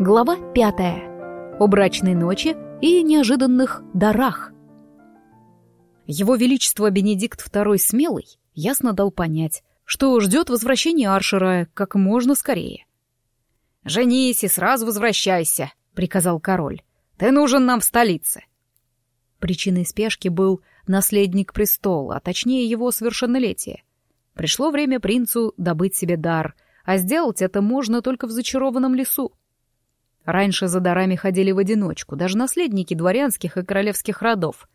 Глава пятая. О брачной ночи и неожиданных дарах. Его Величество Бенедикт II Смелый ясно дал понять, что ждет возвращения Аршера как можно скорее. «Женись и сразу возвращайся», — приказал король. «Ты нужен нам в столице». Причиной спешки был наследник престола, а точнее его совершеннолетие. Пришло время принцу добыть себе дар, а сделать это можно только в зачарованном лесу. Раньше за дарами ходили в одиночку, даже наследники дворянских и королевских родов.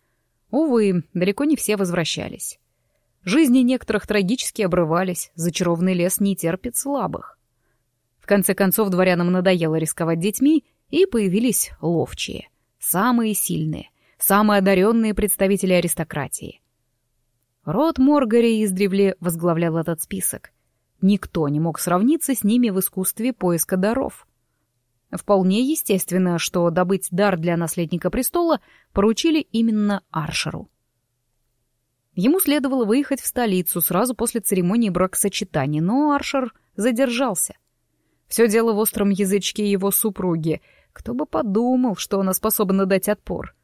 Увы, далеко не все возвращались. Жизни некоторых трагически обрывались, зачарованный лес не терпит слабых. В конце концов, дворянам надоело рисковать детьми, и появились ловчие, самые сильные, самые одаренные представители аристократии. Род Моргари издревле возглавлял этот список. Никто не мог сравниться с ними в искусстве поиска даров — Вполне естественно, что добыть дар для наследника престола поручили именно Аршеру. Ему следовало выехать в столицу сразу после церемонии бракосочетания, но Аршер задержался. Все дело в остром язычке его супруги. Кто бы подумал, что она способна дать отпор.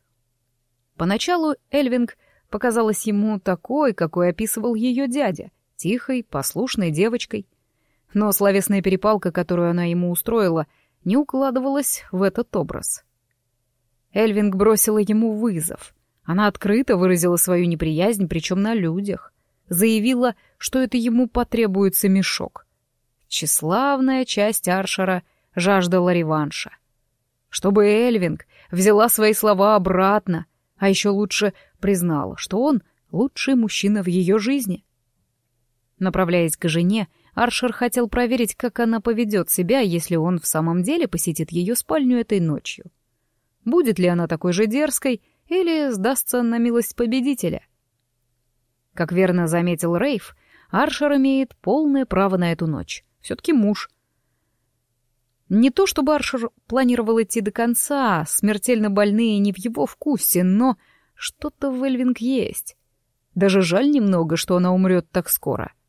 Поначалу Эльвинг показалась ему такой, какой описывал ее дядя, тихой, послушной девочкой. Но словесная перепалка, которую она ему устроила — не укладывалась в этот образ. Эльвинг бросила ему вызов. Она открыто выразила свою неприязнь, причем на людях. Заявила, что это ему потребуется мешок. Тщеславная часть Аршера жаждала реванша. Чтобы Эльвинг взяла свои слова обратно, а еще лучше признала, что он лучший мужчина в ее жизни. Направляясь к жене, Аршер хотел проверить, как она поведет себя, если он в самом деле посетит ее спальню этой ночью. Будет ли она такой же дерзкой или сдастся на милость победителя? Как верно заметил Рейв, Аршер имеет полное право на эту ночь. Все-таки муж. Не то чтобы Аршер планировал идти до конца, смертельно больные не в его вкусе, но что-то в Эльвинг есть. Даже жаль немного, что она умрет так скоро. —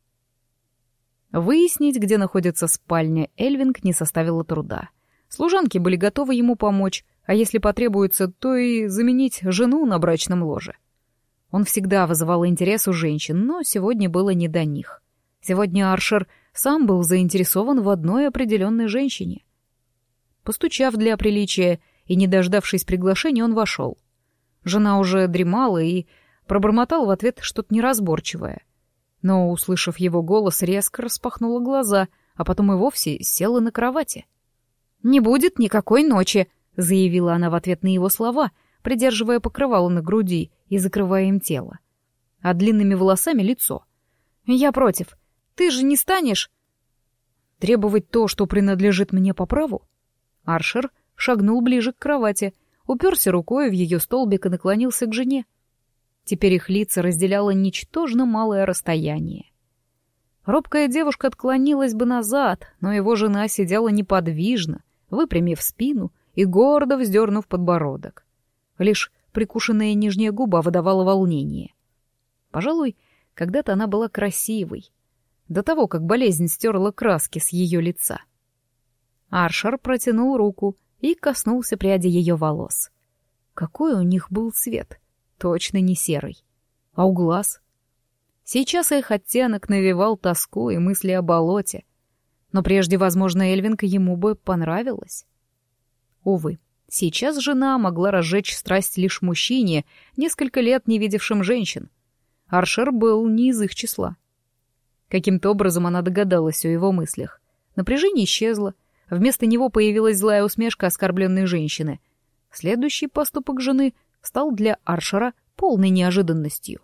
Выяснить, где находится спальня, Эльвинг не составило труда. Служанки были готовы ему помочь, а если потребуется, то и заменить жену на брачном ложе. Он всегда вызывал интерес у женщин, но сегодня было не до них. Сегодня Аршер сам был заинтересован в одной определенной женщине. Постучав для приличия и не дождавшись приглашения, он вошел. Жена уже дремала и пробормотал в ответ что-то неразборчивое но, услышав его голос, резко распахнула глаза, а потом и вовсе села на кровати. «Не будет никакой ночи», — заявила она в ответ на его слова, придерживая покрывало на груди и закрывая им тело, а длинными волосами лицо. «Я против. Ты же не станешь...» «Требовать то, что принадлежит мне по праву?» Аршер шагнул ближе к кровати, уперся рукой в ее столбик и наклонился к жене. Теперь их лица разделяло ничтожно малое расстояние. Робкая девушка отклонилась бы назад, но его жена сидела неподвижно, выпрямив спину и гордо вздернув подбородок. Лишь прикушенная нижняя губа выдавала волнение. Пожалуй, когда-то она была красивой, до того, как болезнь стерла краски с ее лица. Аршер протянул руку и коснулся пряди ее волос. Какой у них был цвет! Точно не серый. А у глаз? Сейчас их оттенок навевал тоску и мысли о болоте. Но прежде, возможно, Эльвинка ему бы понравилась. Увы, сейчас жена могла разжечь страсть лишь мужчине, несколько лет не видевшим женщин. Аршер был не из их числа. Каким-то образом она догадалась о его мыслях. Напряжение исчезло. Вместо него появилась злая усмешка оскорбленной женщины. Следующий поступок жены стал для Аршера полной неожиданностью.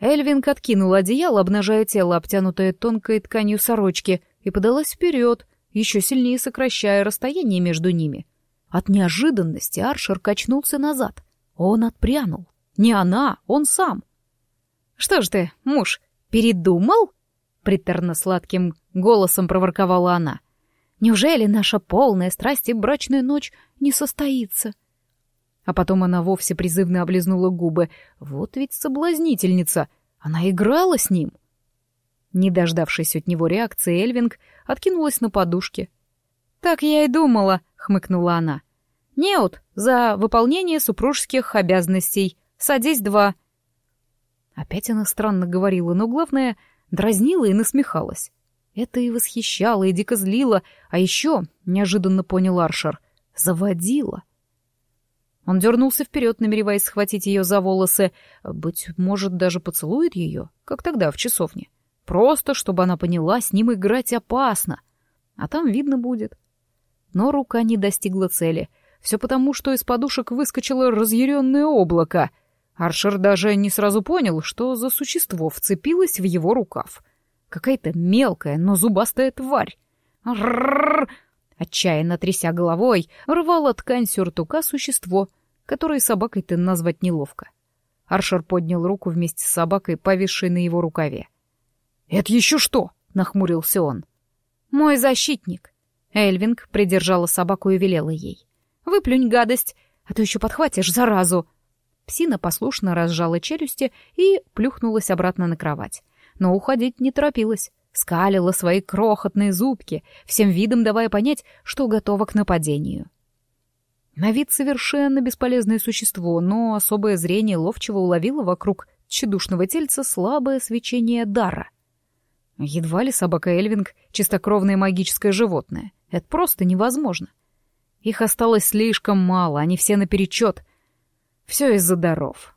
Эльвинг откинула одеяло, обнажая тело, обтянутое тонкой тканью сорочки, и подалась вперед, еще сильнее сокращая расстояние между ними. От неожиданности Аршер качнулся назад. Он отпрянул. Не она, он сам. «Что ж ты, муж, передумал?» Приторно-сладким голосом проворковала она. «Неужели наша полная страсть и брачная ночь не состоится?» А потом она вовсе призывно облизнула губы. Вот ведь соблазнительница! Она играла с ним! Не дождавшись от него реакции, Эльвинг откинулась на подушке. «Так я и думала», — хмыкнула она. «Неут, за выполнение супружеских обязанностей. Садись два». Опять она странно говорила, но главное, дразнила и насмехалась. Это и восхищало, и дико злило, а еще, неожиданно понял Аршер, заводила. Он дернулся вперед, намереваясь схватить ее за волосы, быть может, даже поцелует ее, как тогда в часовне. Просто, чтобы она поняла, с ним играть опасно. А там видно будет. Но рука не достигла цели. Все потому, что из подушек выскочило разъяренное облако. Аршер даже не сразу понял, что за существо вцепилось в его рукав. Какая-то мелкая, но зубастая тварь. Рррррр! Отчаянно тряся головой, рвало ткань сюртука существо, которое собакой-то назвать неловко. Аршер поднял руку вместе с собакой, повисшей на его рукаве. «Это еще что?» — нахмурился он. «Мой защитник». Эльвинг придержала собаку и велела ей. «Выплюнь гадость, а то еще подхватишь заразу». Псина послушно разжала челюсти и плюхнулась обратно на кровать. Но уходить не торопилась. Скалила свои крохотные зубки, всем видом давая понять, что готова к нападению. На вид совершенно бесполезное существо, но особое зрение ловчего уловило вокруг тщедушного тельца слабое свечение дара. Едва ли собака Эльвинг — чистокровное магическое животное. Это просто невозможно. Их осталось слишком мало, они все наперечет. Все из-за даров.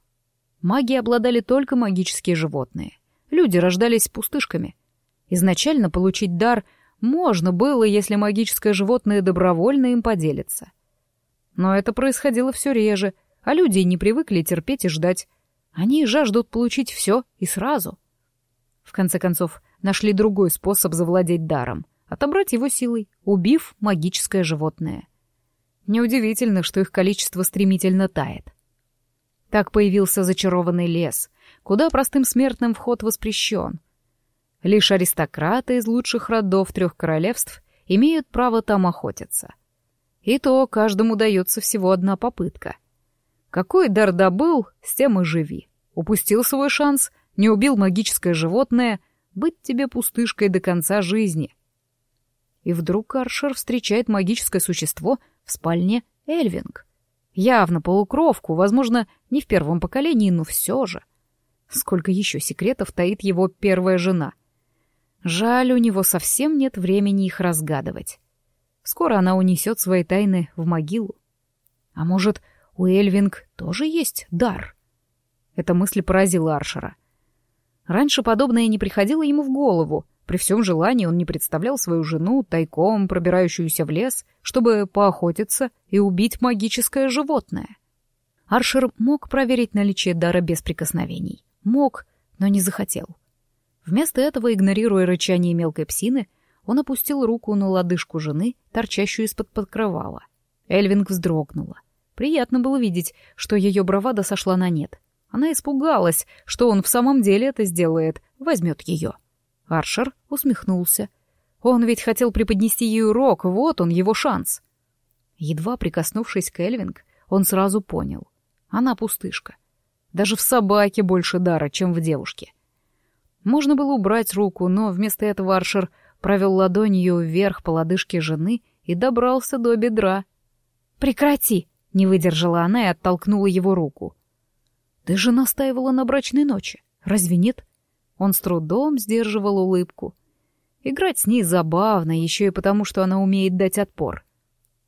Маги обладали только магические животные. Люди рождались пустышками. Изначально получить дар можно было, если магическое животное добровольно им поделится. Но это происходило все реже, а люди не привыкли терпеть и ждать. Они жаждут получить все и сразу. В конце концов, нашли другой способ завладеть даром — отобрать его силой, убив магическое животное. Неудивительно, что их количество стремительно тает. Так появился зачарованный лес, куда простым смертным вход воспрещен. Лишь аристократы из лучших родов трех королевств имеют право там охотиться. И то каждому дается всего одна попытка. Какой дар добыл, с тем и живи. Упустил свой шанс, не убил магическое животное, быть тебе пустышкой до конца жизни. И вдруг Аршер встречает магическое существо в спальне Эльвинг. Явно полукровку, возможно, не в первом поколении, но все же. Сколько еще секретов таит его первая жена. Жаль, у него совсем нет времени их разгадывать. Скоро она унесет свои тайны в могилу. А может, у Эльвинг тоже есть дар? Эта мысль поразила Аршера — Раньше подобное не приходило ему в голову. При всем желании он не представлял свою жену, тайком пробирающуюся в лес, чтобы поохотиться и убить магическое животное. Аршер мог проверить наличие дара без прикосновений. Мог, но не захотел. Вместо этого, игнорируя рычание мелкой псины, он опустил руку на лодыжку жены, торчащую из-под покрывала. Эльвинг вздрогнула. Приятно было видеть, что ее бравада сошла на нет. Она испугалась, что он в самом деле это сделает, возьмет ее. Аршер усмехнулся. Он ведь хотел преподнести ей урок, вот он, его шанс. Едва прикоснувшись к Эльвинг, он сразу понял. Она пустышка. Даже в собаке больше дара, чем в девушке. Можно было убрать руку, но вместо этого Аршер провел ладонью вверх по лодыжке жены и добрался до бедра. «Прекрати!» — не выдержала она и оттолкнула его руку. Ты же настаивала на брачной ночи, разве нет? Он с трудом сдерживал улыбку. Играть с ней забавно, еще и потому, что она умеет дать отпор.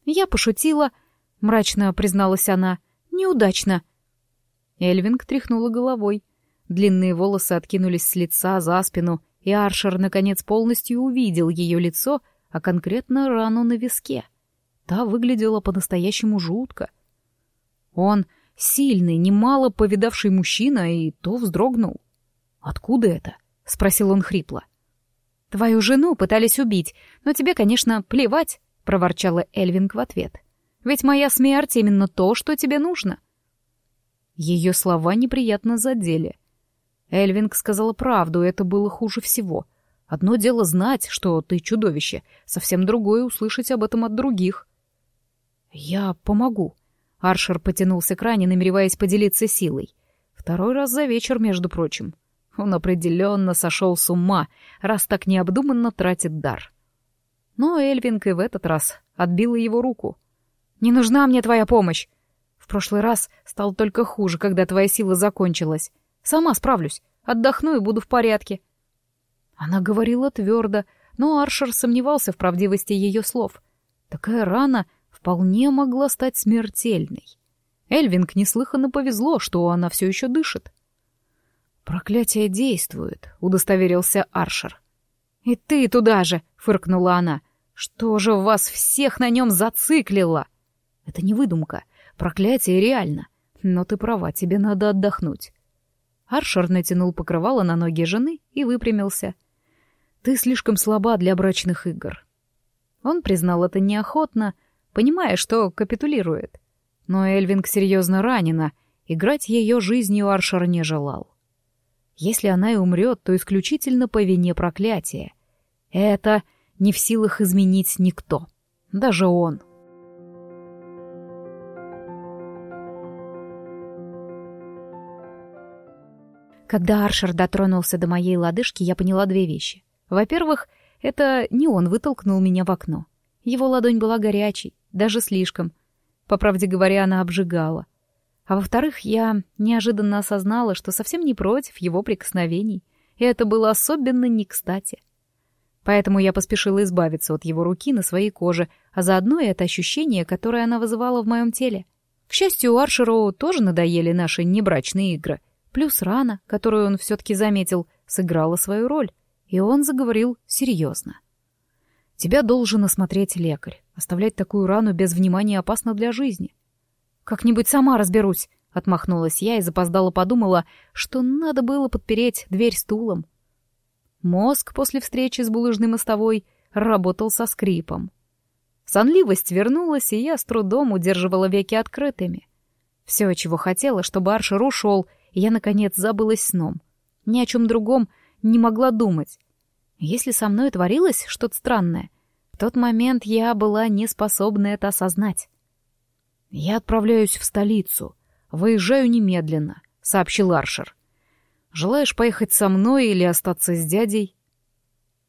Я пошутила, мрачно призналась она. Неудачно. Эльвинг тряхнула головой. Длинные волосы откинулись с лица за спину, и Аршер, наконец, полностью увидел ее лицо, а конкретно рану на виске. Та выглядела по-настоящему жутко. Он Сильный, немало повидавший мужчина, и то вздрогнул. «Откуда это?» — спросил он хрипло. «Твою жену пытались убить, но тебе, конечно, плевать», — проворчала Эльвинг в ответ. «Ведь моя смерть именно то, что тебе нужно». Ее слова неприятно задели. Эльвинг сказала правду, это было хуже всего. Одно дело знать, что ты чудовище, совсем другое — услышать об этом от других. «Я помогу», Аршер потянулся к ране, намереваясь поделиться силой. Второй раз за вечер, между прочим. Он определенно сошел с ума, раз так необдуманно тратит дар. Но Эльвинг и в этот раз отбила его руку. «Не нужна мне твоя помощь. В прошлый раз стало только хуже, когда твоя сила закончилась. Сама справлюсь, отдохну и буду в порядке». Она говорила твердо, но Аршер сомневался в правдивости ее слов. Такая рана вполне могла стать смертельной. Эльвинг неслыханно повезло, что она все еще дышит. «Проклятие действует», — удостоверился Аршер. «И ты туда же!» — фыркнула она. «Что же вас всех на нем зациклило?» «Это не выдумка. Проклятие реально. Но ты права, тебе надо отдохнуть». Аршер натянул покрывало на ноги жены и выпрямился. «Ты слишком слаба для брачных игр». Он признал это неохотно, понимая, что капитулирует. Но Эльвинг серьезно ранена, играть ее жизнью Аршер не желал. Если она и умрет, то исключительно по вине проклятия. Это не в силах изменить никто, даже он. Когда Аршер дотронулся до моей лодыжки, я поняла две вещи. Во-первых, это не он вытолкнул меня в окно. Его ладонь была горячей, даже слишком. По правде говоря, она обжигала. А во-вторых, я неожиданно осознала, что совсем не против его прикосновений, и это было особенно не кстати. Поэтому я поспешила избавиться от его руки на своей коже, а заодно и это ощущение, которое она вызывала в моем теле. К счастью, Аршеру тоже надоели наши небрачные игры. Плюс рана, которую он все-таки заметил, сыграла свою роль, и он заговорил серьезно. «Тебя должен осмотреть лекарь. Оставлять такую рану без внимания опасно для жизни». «Как-нибудь сама разберусь», — отмахнулась я и запоздала подумала, что надо было подпереть дверь стулом. Мозг после встречи с булыжной мостовой работал со скрипом. Сонливость вернулась, и я с трудом удерживала веки открытыми. Все, чего хотела, чтобы Аршер ушел, я, наконец, забылась сном. Ни о чем другом не могла думать. Если со мной творилось что-то странное, в тот момент я была не способна это осознать. «Я отправляюсь в столицу. Выезжаю немедленно», — сообщил Аршер. Желаешь поехать со мной или остаться с дядей?»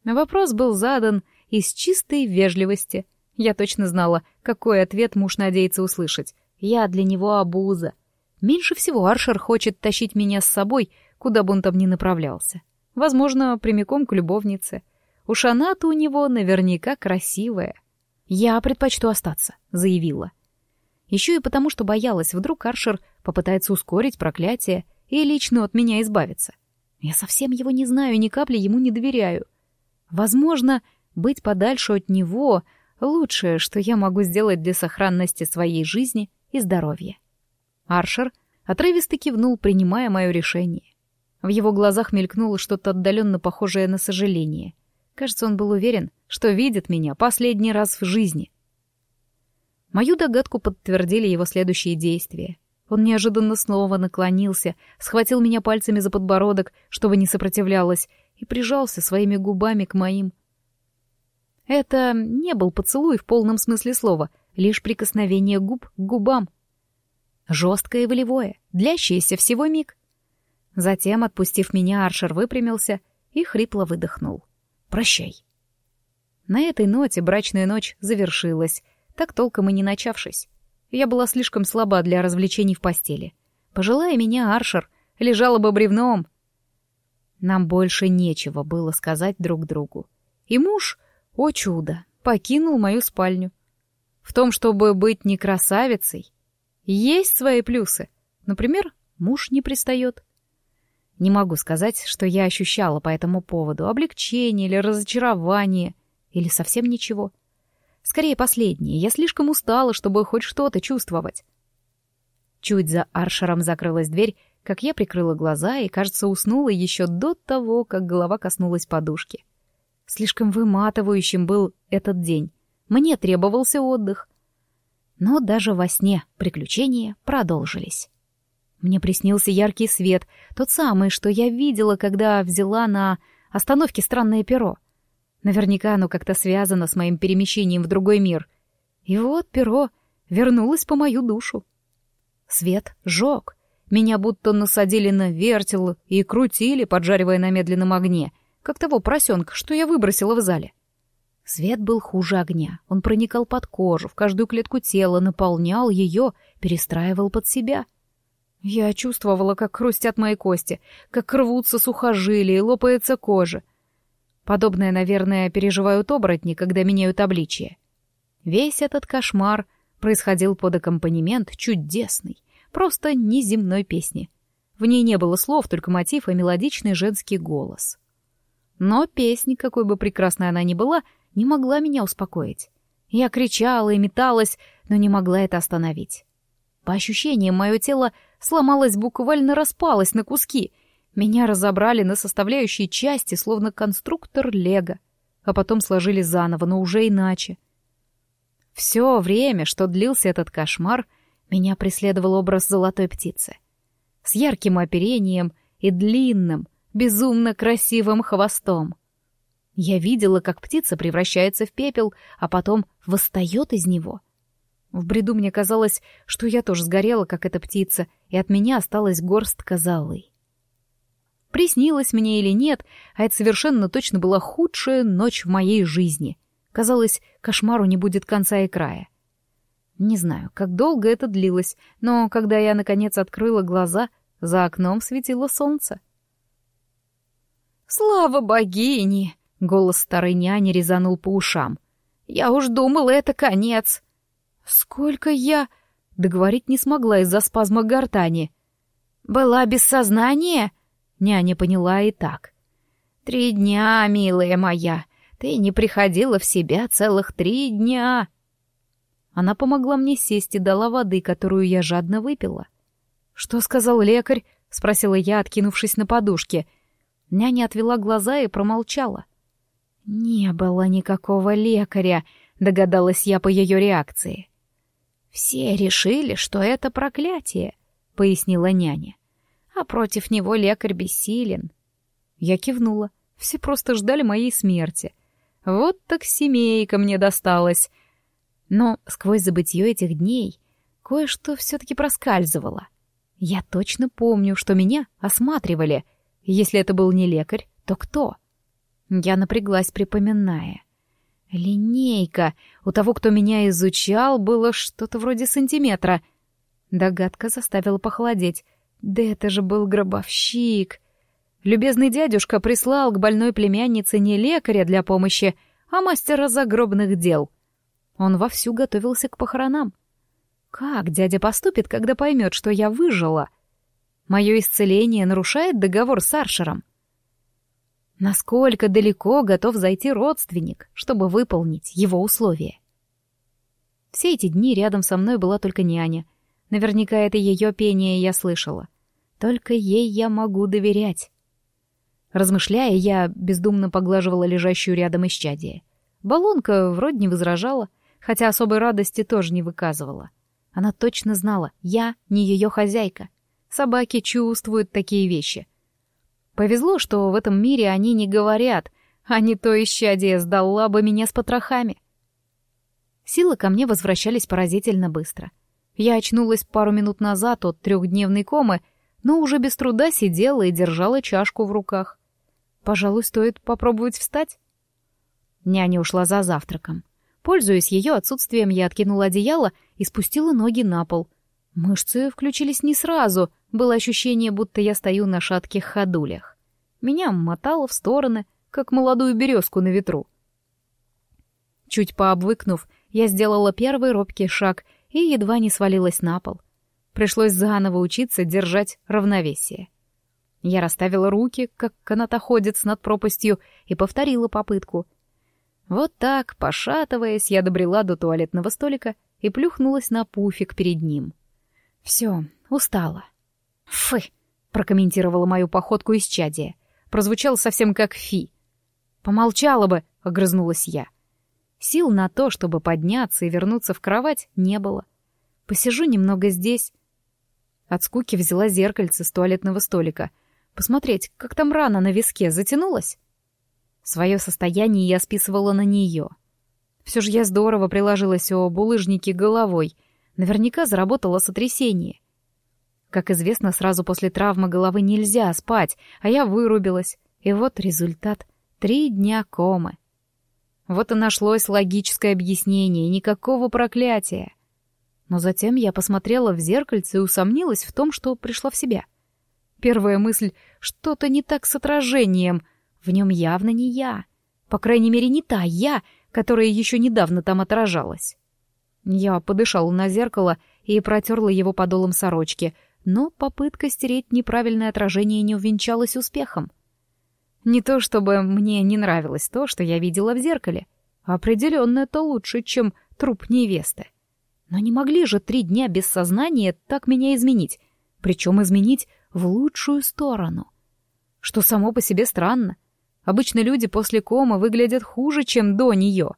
Вопрос был задан из чистой вежливости. Я точно знала, какой ответ муж надеется услышать. Я для него обуза. Меньше всего Аршер хочет тащить меня с собой, куда бы он там ни направлялся. Возможно, прямиком к любовнице. Уж она-то у него наверняка красивая. «Я предпочту остаться», — заявила. Еще и потому, что боялась, вдруг Аршер попытается ускорить проклятие — и лично от меня избавиться. Я совсем его не знаю, ни капли ему не доверяю. Возможно, быть подальше от него — лучшее, что я могу сделать для сохранности своей жизни и здоровья. Аршер отрывисто кивнул, принимая мое решение. В его глазах мелькнуло что-то отдаленно похожее на сожаление. Кажется, он был уверен, что видит меня последний раз в жизни. Мою догадку подтвердили его следующие действия. Он неожиданно снова наклонился, схватил меня пальцами за подбородок, чтобы не сопротивлялась, и прижался своими губами к моим. Это не был поцелуй в полном смысле слова, лишь прикосновение губ к губам. Жесткое и волевое, длящееся всего миг. Затем, отпустив меня, Аршер выпрямился и хрипло выдохнул. «Прощай». На этой ноте брачная ночь завершилась, так толком и не начавшись. Я была слишком слаба для развлечений в постели. Пожелая меня, Аршер, лежала бы бревном. Нам больше нечего было сказать друг другу. И муж, о чудо, покинул мою спальню. В том, чтобы быть не красавицей, есть свои плюсы. Например, муж не пристает. Не могу сказать, что я ощущала по этому поводу облегчение или разочарование, или совсем ничего. Скорее, последнее. Я слишком устала, чтобы хоть что-то чувствовать. Чуть за аршером закрылась дверь, как я прикрыла глаза и, кажется, уснула еще до того, как голова коснулась подушки. Слишком выматывающим был этот день. Мне требовался отдых. Но даже во сне приключения продолжились. Мне приснился яркий свет, тот самый, что я видела, когда взяла на остановке странное перо — Наверняка оно как-то связано с моим перемещением в другой мир. И вот перо вернулось по мою душу. Свет жёг. Меня будто насадили на вертел и крутили, поджаривая на медленном огне, как того поросенка, что я выбросила в зале. Свет был хуже огня. Он проникал под кожу, в каждую клетку тела, наполнял ее, перестраивал под себя. Я чувствовала, как хрустят мои кости, как рвутся сухожилия и лопается кожа. Подобное, наверное, переживают оборотни, когда меняют обличие. Весь этот кошмар происходил под аккомпанемент чудесной, просто неземной песни. В ней не было слов, только мотив и мелодичный женский голос. Но песня, какой бы прекрасной она ни была, не могла меня успокоить. Я кричала и металась, но не могла это остановить. По ощущениям, мое тело сломалось, буквально распалось на куски. Меня разобрали на составляющие части, словно конструктор Лего, а потом сложили заново, но уже иначе. Все время, что длился этот кошмар, меня преследовал образ золотой птицы. С ярким оперением и длинным, безумно красивым хвостом. Я видела, как птица превращается в пепел, а потом восстает из него. В бреду мне казалось, что я тоже сгорела, как эта птица, и от меня осталась горстка золы. Приснилось мне или нет, а это совершенно точно была худшая ночь в моей жизни. Казалось, кошмару не будет конца и края. Не знаю, как долго это длилось, но когда я, наконец, открыла глаза, за окном светило солнце. «Слава богине!» Голос старой няни резанул по ушам. «Я уж думала, это конец!» «Сколько я...» Договорить не смогла из-за спазма гортани. «Была без сознания?» Няня поняла и так. «Три дня, милая моя. Ты не приходила в себя целых три дня». Она помогла мне сесть и дала воды, которую я жадно выпила. «Что сказал лекарь?» — спросила я, откинувшись на подушке. Няня отвела глаза и промолчала. «Не было никакого лекаря», — догадалась я по ее реакции. «Все решили, что это проклятие», — пояснила няня. «А против него лекарь бессилен». Я кивнула. Все просто ждали моей смерти. Вот так семейка мне досталась. Но сквозь забытье этих дней кое-что все-таки проскальзывало. Я точно помню, что меня осматривали. Если это был не лекарь, то кто? — я напряглась, припоминая. Линейка. У того, кто меня изучал, было что-то вроде сантиметра. Догадка заставила похолодеть. Да это же был гробовщик. Любезный дядюшка прислал к больной племяннице не лекаря для помощи, а мастера загробных дел. Он вовсю готовился к похоронам. Как дядя поступит, когда поймет, что я выжила? Мое исцеление нарушает договор с Аршером. Насколько далеко готов зайти родственник, чтобы выполнить его условия? Все эти дни рядом со мной была только няня. Наверняка это ее пение я слышала. Только ей я могу доверять. Размышляя, я бездумно поглаживала лежащую рядом исчадие. Баллонка вроде не возражала, хотя особой радости тоже не выказывала. Она точно знала, я не ее хозяйка. Собаки чувствуют такие вещи. Повезло, что в этом мире они не говорят, а не то исчадие сдала бы меня с потрохами. Силы ко мне возвращались поразительно быстро. Я очнулась пару минут назад от трехдневной комы, но уже без труда сидела и держала чашку в руках. Пожалуй, стоит попробовать встать. Няня ушла за завтраком. Пользуясь ее отсутствием, я откинула одеяло и спустила ноги на пол. Мышцы включились не сразу, было ощущение, будто я стою на шатких ходулях. Меня мотало в стороны, как молодую березку на ветру. Чуть пообвыкнув, я сделала первый робкий шаг и едва не свалилась на пол. Пришлось заново учиться держать равновесие. Я расставила руки, как канатоходец над пропастью, и повторила попытку. Вот так, пошатываясь, я добрела до туалетного столика и плюхнулась на пуфик перед ним. Все, устала. «Фы!» — прокомментировала мою походку из чадия. Прозвучало совсем как «фи». «Помолчала бы!» — огрызнулась я. Сил на то, чтобы подняться и вернуться в кровать, не было. Посижу немного здесь. От скуки взяла зеркальце с туалетного столика. Посмотреть, как там рана на виске затянулась. Свое состояние я списывала на нее. Все же я здорово приложилась о булыжнике головой. Наверняка заработала сотрясение. Как известно, сразу после травмы головы нельзя спать, а я вырубилась. И вот результат. Три дня комы. Вот и нашлось логическое объяснение, никакого проклятия. Но затем я посмотрела в зеркальце и усомнилась в том, что пришла в себя. Первая мысль — что-то не так с отражением. В нем явно не я. По крайней мере, не та я, которая еще недавно там отражалась. Я подышала на зеркало и протерла его подолом сорочки, но попытка стереть неправильное отражение не увенчалась успехом. Не то чтобы мне не нравилось то, что я видела в зеркале. Определенно это лучше, чем труп невесты. Но не могли же три дня без сознания так меня изменить, причем изменить в лучшую сторону. Что само по себе странно. Обычно люди после комы выглядят хуже, чем до нее.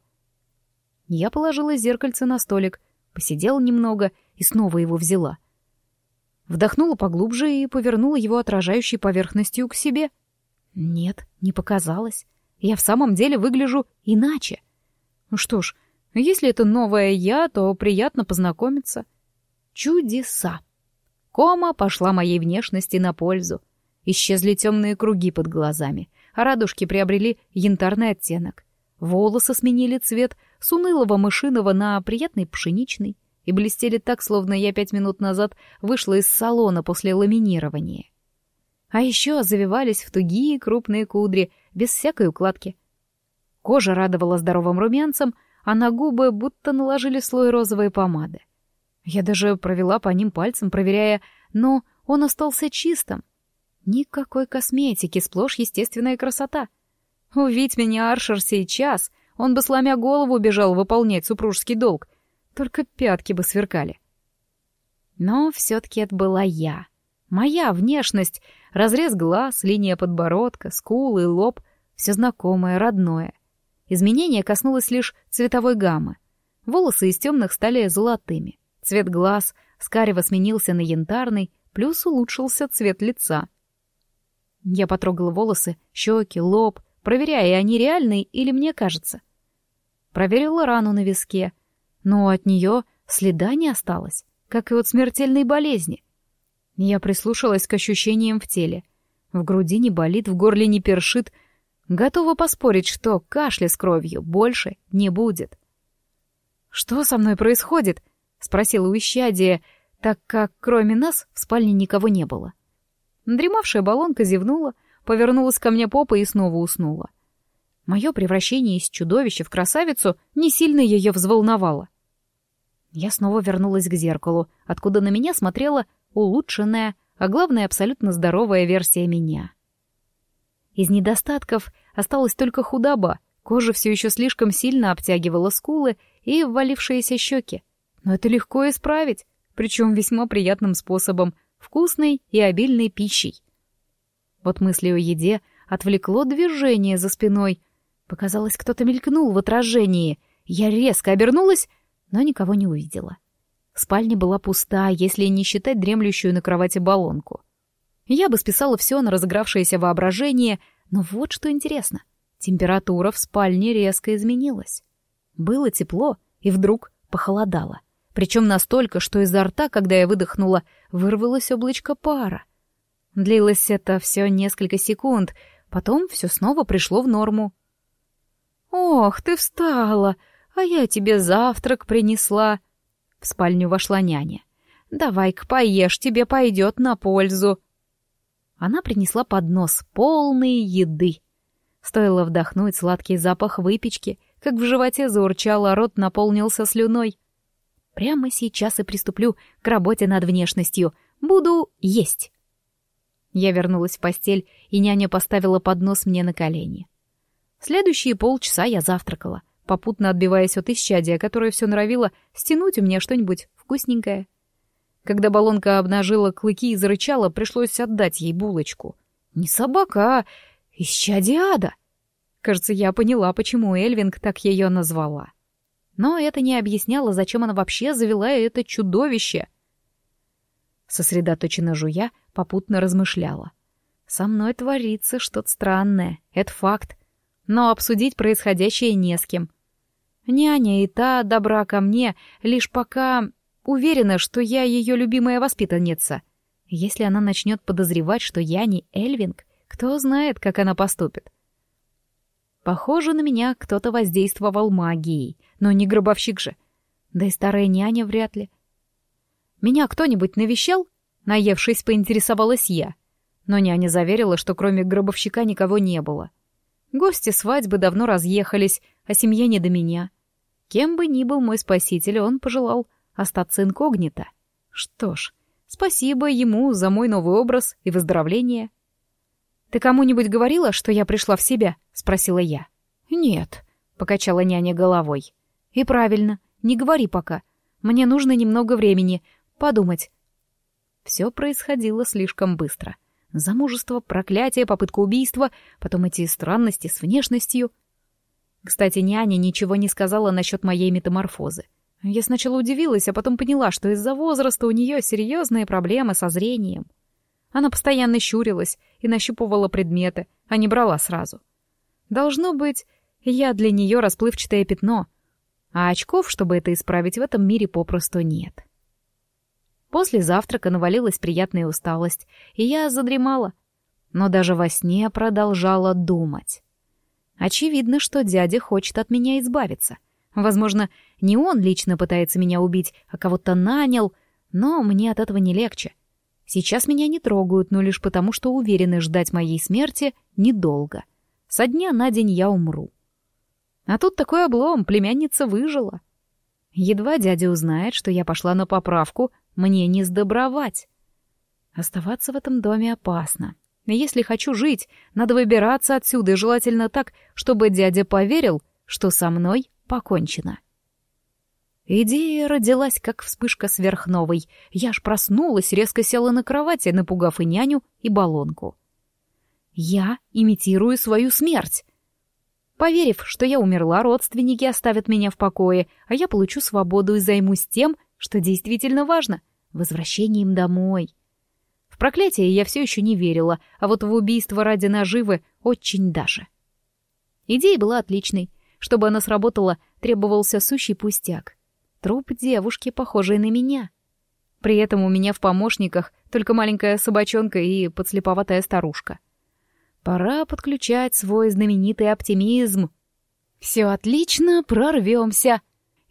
Я положила зеркальце на столик, посидела немного и снова его взяла. Вдохнула поглубже и повернула его отражающей поверхностью к себе — нет, не показалось. Я в самом деле выгляжу иначе. Ну что ж, если это новая я, то приятно познакомиться. Чудеса. Кома пошла моей внешности на пользу. Исчезли темные круги под глазами, а радужки приобрели янтарный оттенок. Волосы сменили цвет с унылого мышиного на приятный пшеничный и блестели так, словно я пять минут назад вышла из салона после ламинирования. А еще завивались в тугие крупные кудри, без всякой укладки. Кожа радовала здоровым румянцем, а на губы будто наложили слой розовой помады. Я даже провела по ним пальцем, проверяя, но он остался чистым. Никакой косметики, сплошь естественная красота. Увидь меня, Аршер, сейчас, он бы, сломя голову, бежал выполнять супружеский долг. Только пятки бы сверкали. Но все-таки это была я. Моя внешность, разрез глаз, линия подбородка, скулы, лоб — все знакомое, родное. Изменение коснулось лишь цветовой гаммы. Волосы из темных стали золотыми. Цвет глаз с сменился на янтарный, плюс улучшился цвет лица. Я потрогала волосы, щеки, лоб, проверяя, они реальные или мне кажется. Проверила рану на виске, но от нее следа не осталось, как и от смертельной болезни — я прислушалась к ощущениям в теле. В груди не болит, в горле не першит. Готова поспорить, что кашля с кровью больше не будет. «Что со мной происходит?» — спросила у исчадия, так как кроме нас в спальне никого не было. Дремавшая баллонка зевнула, повернулась ко мне попой и снова уснула. Мое превращение из чудовища в красавицу не сильно ее взволновало. Я снова вернулась к зеркалу, откуда на меня смотрела улучшенная, а главное, абсолютно здоровая версия меня. Из недостатков осталась только худоба, кожа все еще слишком сильно обтягивала скулы и ввалившиеся щеки. Но это легко исправить, причем весьма приятным способом, вкусной и обильной пищей. Вот мысли о еде отвлекло движение за спиной. Показалось, кто-то мелькнул в отражении. Я резко обернулась, но никого не увидела. Спальня была пуста, если не считать дремлющую на кровати баллонку. Я бы списала все на разыгравшееся воображение, но вот что интересно. Температура в спальне резко изменилась. Было тепло, и вдруг похолодало. Причем настолько, что изо рта, когда я выдохнула, вырвалось облачко пара. Длилось это все несколько секунд, потом все снова пришло в норму. «Ох, ты встала, а я тебе завтрак принесла», в спальню вошла няня. «Давай-ка поешь, тебе пойдет на пользу». Она принесла поднос, полный еды. Стоило вдохнуть сладкий запах выпечки, как в животе заурчало, а рот наполнился слюной. Прямо сейчас и приступлю к работе над внешностью. Буду есть. Я вернулась в постель, и няня поставила поднос мне на колени. Следующие полчаса я завтракала — попутно отбиваясь от исчадия, которое все норовило стянуть у меня что-нибудь вкусненькое. Когда баллонка обнажила клыки и зарычала, пришлось отдать ей булочку. Не собака, а исчадие ада. Кажется, я поняла, почему Эльвинг так ее назвала. Но это не объясняло, зачем она вообще завела это чудовище. Сосредоточенно жуя, попутно размышляла. Со мной творится что-то странное, это факт но обсудить происходящее не с кем. Няня и та добра ко мне, лишь пока уверена, что я ее любимая воспитанница. Если она начнет подозревать, что я не Эльвинг, кто знает, как она поступит. Похоже, на меня кто-то воздействовал магией, но не гробовщик же. Да и старая няня вряд ли. Меня кто-нибудь навещал? Наевшись, поинтересовалась я. Но няня заверила, что кроме гробовщика никого не было. Гости свадьбы давно разъехались, а семья не до меня. Кем бы ни был мой спаситель, он пожелал остаться инкогнито. Что ж, спасибо ему за мой новый образ и выздоровление. «Ты кому-нибудь говорила, что я пришла в себя?» — спросила я. «Нет», — покачала няня головой. «И правильно, не говори пока. Мне нужно немного времени подумать». Все происходило слишком быстро. Замужество, проклятие, попытка убийства, потом эти странности с внешностью. Кстати, няня ничего не сказала насчет моей метаморфозы. Я сначала удивилась, а потом поняла, что из-за возраста у нее серьезные проблемы со зрением. Она постоянно щурилась и нащупывала предметы, а не брала сразу. Должно быть, я для нее расплывчатое пятно, а очков, чтобы это исправить, в этом мире попросту нет. После завтрака навалилась приятная усталость, и я задремала. Но даже во сне продолжала думать. Очевидно, что дядя хочет от меня избавиться. Возможно, не он лично пытается меня убить, а кого-то нанял, но мне от этого не легче. Сейчас меня не трогают, но лишь потому, что уверены ждать моей смерти недолго. Со дня на день я умру. А тут такой облом, племянница выжила. Едва дядя узнает, что я пошла на поправку, мне не сдобровать. Оставаться в этом доме опасно. Если хочу жить, надо выбираться отсюда, и желательно так, чтобы дядя поверил, что со мной покончено. Идея родилась, как вспышка сверхновой. Я аж проснулась, резко села на кровати, напугав и няню, и баллонку. Я имитирую свою смерть. Поверив, что я умерла, родственники оставят меня в покое, а я получу свободу и займусь тем, что действительно важно — возвращением домой. В проклятие я все еще не верила, а вот в убийство ради наживы очень даже. Идея была отличной. Чтобы она сработала, требовался сущий пустяк. Труп девушки, похожей на меня. При этом у меня в помощниках только маленькая собачонка и подслеповатая старушка — Пора подключать свой знаменитый оптимизм. Все отлично, прорвемся.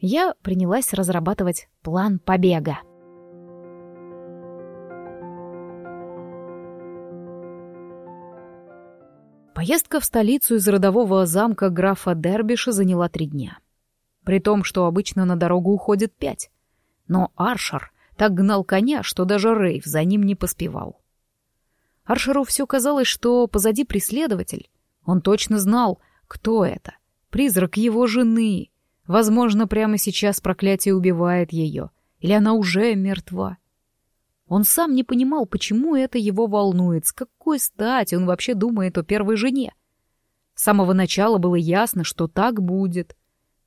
Я принялась разрабатывать план побега. Поездка в столицу из родового замка графа Дербиша заняла три дня. При том, что обычно на дорогу уходит пять. Но Аршер так гнал коня, что даже Рейв за ним не поспевал. Аршеру все казалось, что позади преследователь. Он точно знал, кто это. Призрак его жены. Возможно, прямо сейчас проклятие убивает ее. Или она уже мертва. Он сам не понимал, почему это его волнует, с какой стати он вообще думает о первой жене. С самого начала было ясно, что так будет.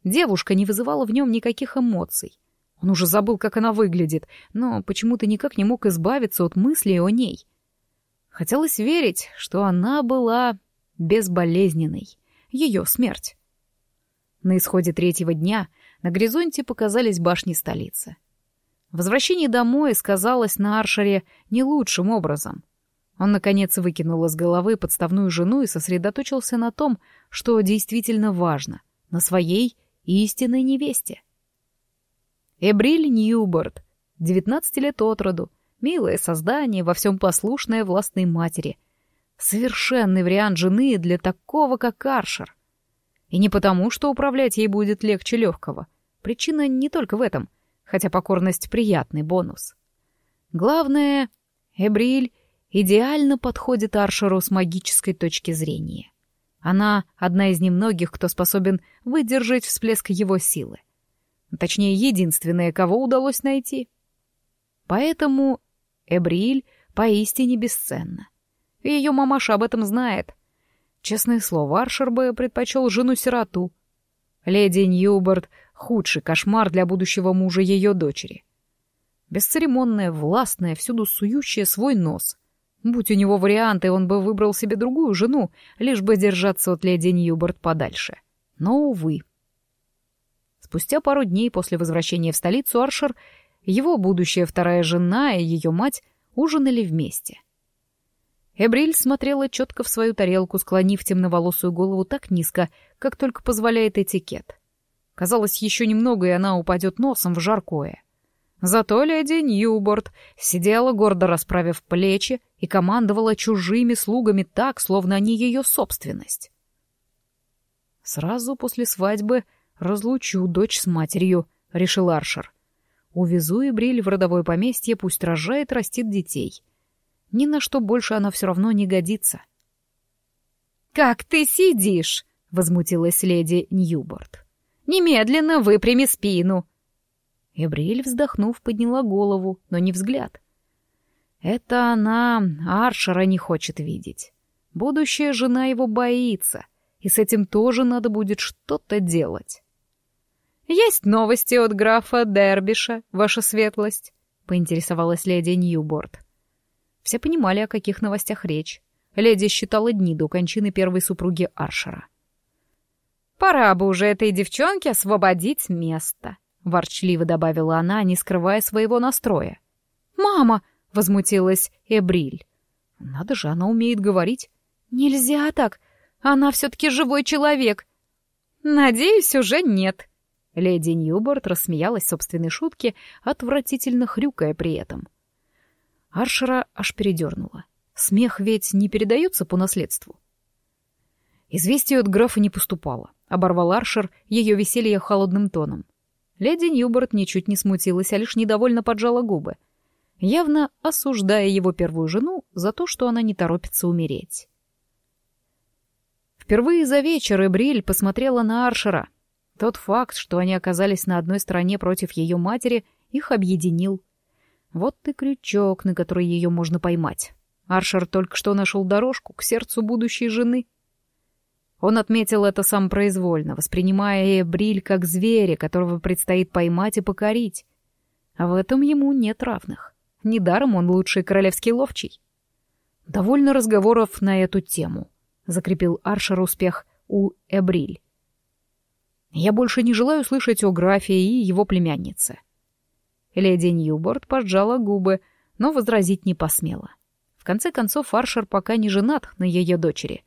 Девушка не вызывала в нем никаких эмоций. Он уже забыл, как она выглядит, но почему-то никак не мог избавиться от мыслей о ней. Хотелось верить, что она была безболезненной. Ее смерть. На исходе третьего дня на горизонте показались башни столицы. Возвращение домой сказалось на Аршере не лучшим образом. Он, наконец, выкинул из головы подставную жену и сосредоточился на том, что действительно важно — на своей истинной невесте. Эбриль Ньюборд, 19 лет от роду, Милое создание, во всем послушное властной матери. Совершенный вариант жены для такого, как Аршер. И не потому, что управлять ей будет легче легкого. Причина не только в этом, хотя покорность — приятный бонус. Главное, Эбриль идеально подходит Аршеру с магической точки зрения. Она одна из немногих, кто способен выдержать всплеск его силы. Точнее, единственная, кого удалось найти. Поэтому Эбриль поистине бесценна. И ее мамаша об этом знает. Честное слово, Аршер бы предпочел жену-сироту. Леди Ньюборд — худший кошмар для будущего мужа ее дочери. Бесцеремонная, властная, всюду сующая свой нос. Будь у него варианты, он бы выбрал себе другую жену, лишь бы держаться от леди Ньюборд подальше. Но, увы. Спустя пару дней после возвращения в столицу Аршер его будущая вторая жена и ее мать ужинали вместе. Эбриль смотрела четко в свою тарелку, склонив темноволосую голову так низко, как только позволяет этикет. Казалось, еще немного, и она упадет носом в жаркое. Зато леди Ньюборд сидела, гордо расправив плечи, и командовала чужими слугами так, словно они ее собственность. «Сразу после свадьбы разлучу дочь с матерью», — решил Аршер. «Увезу Эбриль в родовое поместье, пусть рожает, растит детей». Ни на что больше она все равно не годится. «Как ты сидишь?» — возмутилась леди Ньюборд. «Немедленно выпрями спину!» Эбриль, вздохнув, подняла голову, но не взгляд. Это она Аршера не хочет видеть. Будущая жена его боится, и с этим тоже надо будет что-то делать. «Есть новости от графа Дербиша, ваша светлость?» — поинтересовалась леди Ньюборд. Все понимали, о каких новостях речь. Леди считала дни до кончины первой супруги Аршера. «Пора бы уже этой девчонке освободить место», — ворчливо добавила она, не скрывая своего настроя. «Мама!» — возмутилась Эбриль. «Надо же, она умеет говорить». «Нельзя так! Она все-таки живой человек!» «Надеюсь, уже нет!» Леди Ньюборд рассмеялась собственной шутке, отвратительно хрюкая при этом. Аршера аж передернуло. Смех ведь не передается по наследству. Известие от графа не поступало. Оборвал Аршер ее веселье холодным тоном. Леди Ньюборд ничуть не смутилась, а лишь недовольно поджала губы, явно осуждая его первую жену за то, что она не торопится умереть. Впервые за вечер Эбриль посмотрела на Аршера. Тот факт, что они оказались на одной стороне против ее матери, их объединил — вот ты крючок, на который ее можно поймать. Аршер только что нашел дорожку к сердцу будущей жены. Он отметил это сам произвольно, воспринимая Эбриль как зверя, которого предстоит поймать и покорить. А в этом ему нет равных. Недаром он лучший королевский ловчий. «Довольно разговоров на эту тему», — закрепил Аршер успех у Эбриль. «Я больше не желаю слышать о графе и его племяннице. Леди Ньюборд поджала губы, но возразить не посмела. В конце концов, Фаршер пока не женат на ее дочери.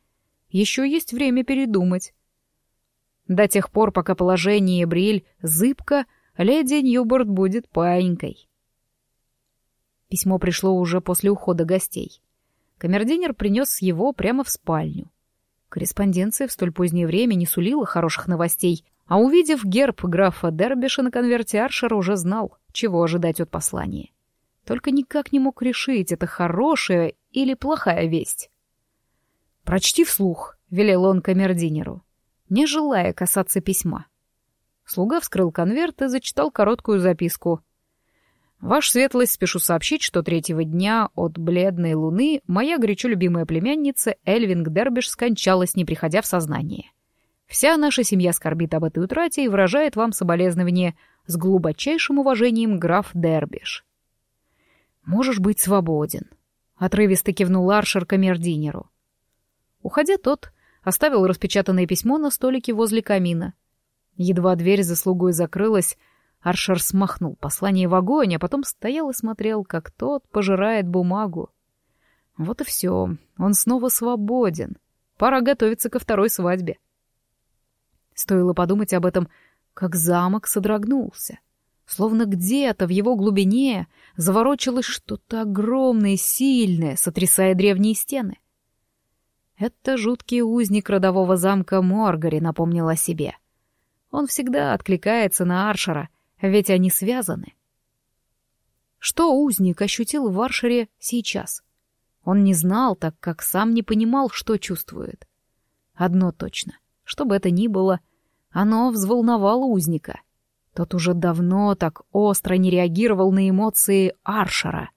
Еще есть время передумать. До тех пор, пока положение Бриль зыбко, леди Ньюборд будет паинькой. Письмо пришло уже после ухода гостей. Камердинер принес его прямо в спальню. Корреспонденция в столь позднее время не сулила хороших новостей, а увидев герб графа Дербиша на конверте, Аршер уже знал, чего ожидать от послания. Только никак не мог решить, это хорошая или плохая весть. «Прочти вслух», — велел он камердинеру, не желая касаться письма. Слуга вскрыл конверт и зачитал короткую записку. «Ваш светлость, спешу сообщить, что третьего дня от бледной луны моя горячо любимая племянница Эльвинг Дербиш скончалась, не приходя в сознание. Вся наша семья скорбит об этой утрате и выражает вам соболезнование с глубочайшим уважением граф Дербиш. «Можешь быть свободен», — отрывисто кивнул Аршер камердинеру. Уходя тот, оставил распечатанное письмо на столике возле камина. Едва дверь за слугой закрылась, Аршер смахнул послание в огонь, а потом стоял и смотрел, как тот пожирает бумагу. Вот и все, он снова свободен. Пора готовиться ко второй свадьбе. Стоило подумать об этом, как замок содрогнулся. Словно где-то в его глубине заворочилось что-то огромное и сильное, сотрясая древние стены. Это жуткий узник родового замка Моргари напомнил о себе. Он всегда откликается на Аршера, ведь они связаны. Что узник ощутил в Аршере сейчас? Он не знал, так как сам не понимал, что чувствует. Одно точно. Что бы это ни было, оно взволновало узника. Тот уже давно так остро не реагировал на эмоции Аршера.